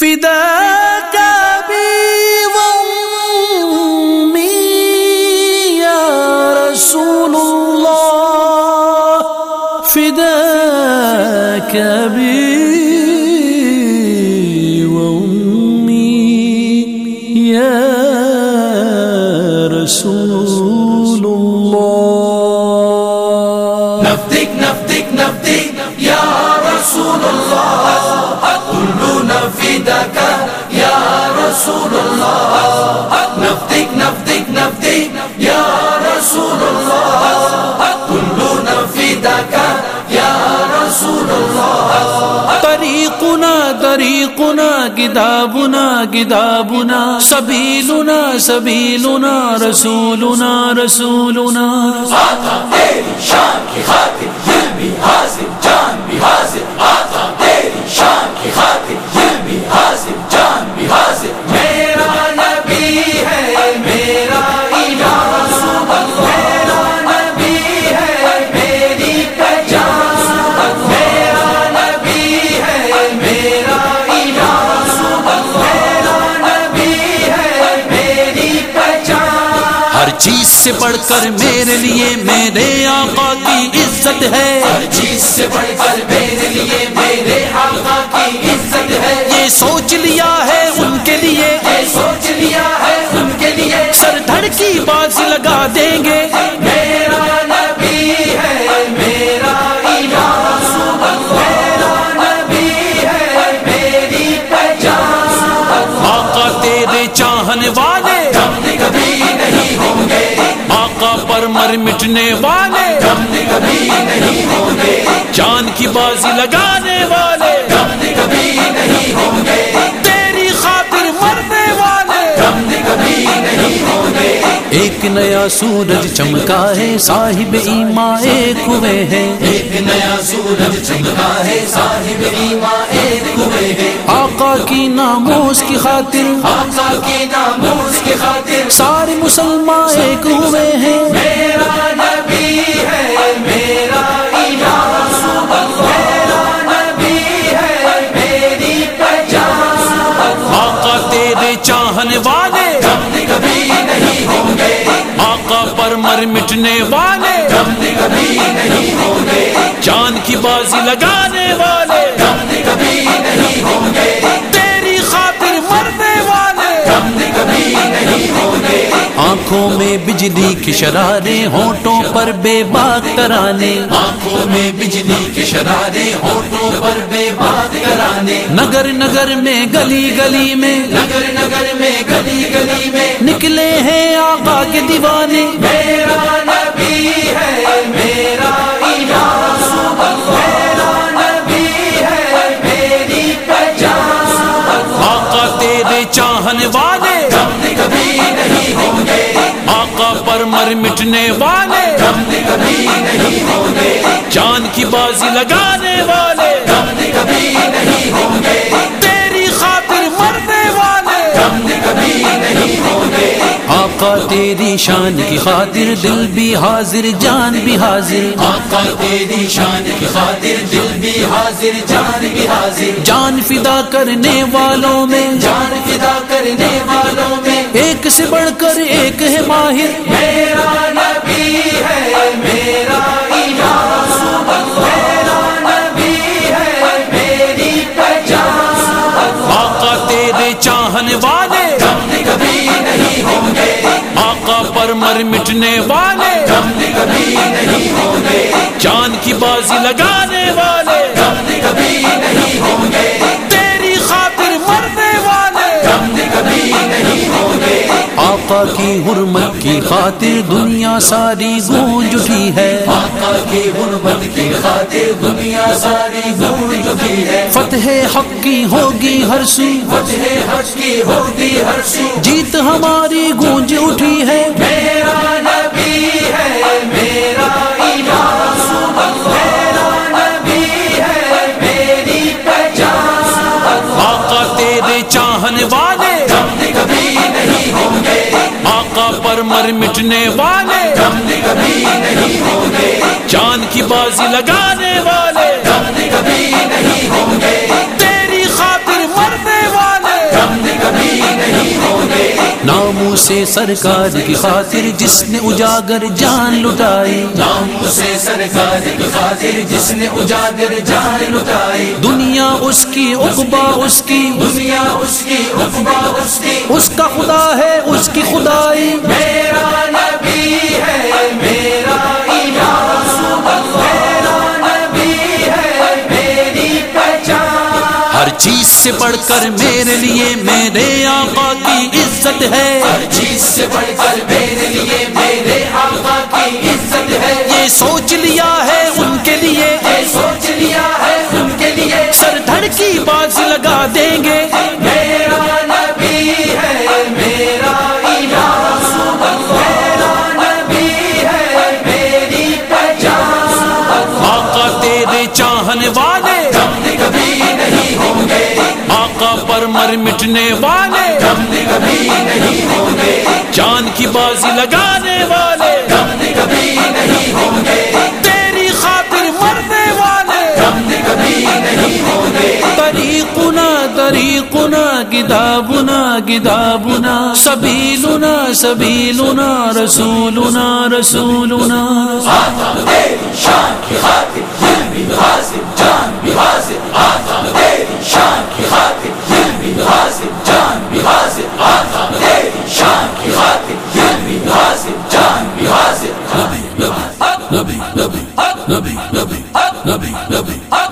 فداك بي وأمي يا رسول الله فداك بي رسول الله نفدك نفدك نفدك رسول الله كلنا يا رسول الله نفدك نفدك نفدك يا رسول الله كلنا فداك يا رسول الله طريقنا طريقنا كتابنا كتابنا سبيلنا سبيلنا رسولنا رسولنا۔ آتا تیری شان کی خاطر دل بھی حاضر، جان بھی حاضر۔ آتا تیری شان چیز سے بڑھ کر میرے لیے میرے آقا کی عزت ہے۔ ہر چیز سے بڑھ کر میرے لیے میرے آقا کی عزت ہے۔ یہ سوچ لیا ہے ان کے لیے۔ یہ سوچ لیا ہے ان کے لیے۔ سر دھڑ کی باز لگا دیں گے۔ مٹنے والے۔ ہم کبھی نہیں ہوں گے جان کی بازی لگانے والے۔ ہم کبھی نہیں ہوں گے تیری خاطر مرنے والے۔ ہم کبھی نہیں ہوں گے ایک نیا سورج چمکا ہے صاحب ایما ایک ہوئے ہیں۔ ایک نیا سورج چمکا ہے صاحب ایمان ایک ہوئے ہیں آقا کی ناموس کی خاطر۔ آقا کی ناموس کی خاطر سارے مسلمان ایک ہوئے ہیں۔ میرا نبی ہے میرا ایمان۔ میرا نبی ہے میری پہچان آقا تیرے چاہنے والے ہم کبھی نہیں ہوں گے آقا پر مر مٹنے والے ہم کبھی نہیں ہوں گے جان کی بازی لگانے والے کبھی نہیں ہوں گے بجلی کی شرارے ہونٹوں پر بے بات ترانے آنکھوں میں بجلی کے شرارے ہوٹوں پر بے بات کرانے۔ نگر نگر میں گلی گلی میں نگر نگر میں گلی گلی میں نکلے ہیں آقا کے دیوانے۔ میرا نبی ہے میرا ایمان۔ مٹنے والے۔ ہم کبھی نہیں ہوں گے جان کی بازی لگانے والے۔ ہم کبھی نہیں ہوں گے تیری خاطر مرنے والے۔ ہم کبھی نہیں ہوں گے آقا تیری شان کی خاطر دل بھی حاضر جان بھی حاضر۔ آقا تیری شان کی خاطر دل بھی حاضر جان بھی حاضر۔ جان فدا کرنے والوں میں۔ جان فدا کرنے والوں میں۔ ایک سے بڑھ کر ایک ہے ماہر۔ پر مٹنے والے۔ ہم کبھی نہیں ہوں گے جان کی بازی لگانے والے۔ آقا کی حرمت کی خاطر دنیا ساری گونج اٹھی ہے۔ آقا کی حرمت کی خاطر دنیا ساری گونج اٹھی فتح حق کی ہوگی ہر سو فتح حق کی ہوگی ہر سو جیت ہماری گونج اٹھی ہے۔ میرا نبی ہے میرا ایمان۔ میرا پر مٹنے والے۔ کبھی نہیں چاند کی بازی لگانے والے۔ کبھی نہیں تیری خاطر مرنے والے۔ ناموں سے سرکار کی خاطر جس نے اجاگر جان لٹائی۔ ناموں سے سرکار کی خاطر جس نے اجاگر جان لٹائی دنیا اس کی اقبا اس کی دنیا اس کی اقبا اس کی، اس کا خدا ہے، اس کی خدائی۔ سے بڑھ کر میرے لیے میرے آقا کی عزت ہے۔ ہر چیز سے بڑھ کر میرے لیے میرے آقا کی عزت ہے۔ یہ سوچ لیا ہے ان کے پر مر مٹنے والے۔ ہم نے کبھی نہیں ہوں گے۔ جان کی بازی لگانے والے۔ ہم نے کبھی نہیں ہوں گے۔ تیری خاطر مرنے والے۔ کبھی نہیں ہوں گے۔ طریقنا طریقنا کتابنا کتابنا سبیلنا سبیلنا رسولنا رسولنا۔ شان کی خاطر دل بھی حاضر جان بھی حاضر آتا تیری شان کی خاطر دل بھی حاضر جان بھی حاضر آتا تیری شان کی خاطر دل بھی حاضر جان بھی حاضر نبی نبی نبی نبی نبی نبی نبی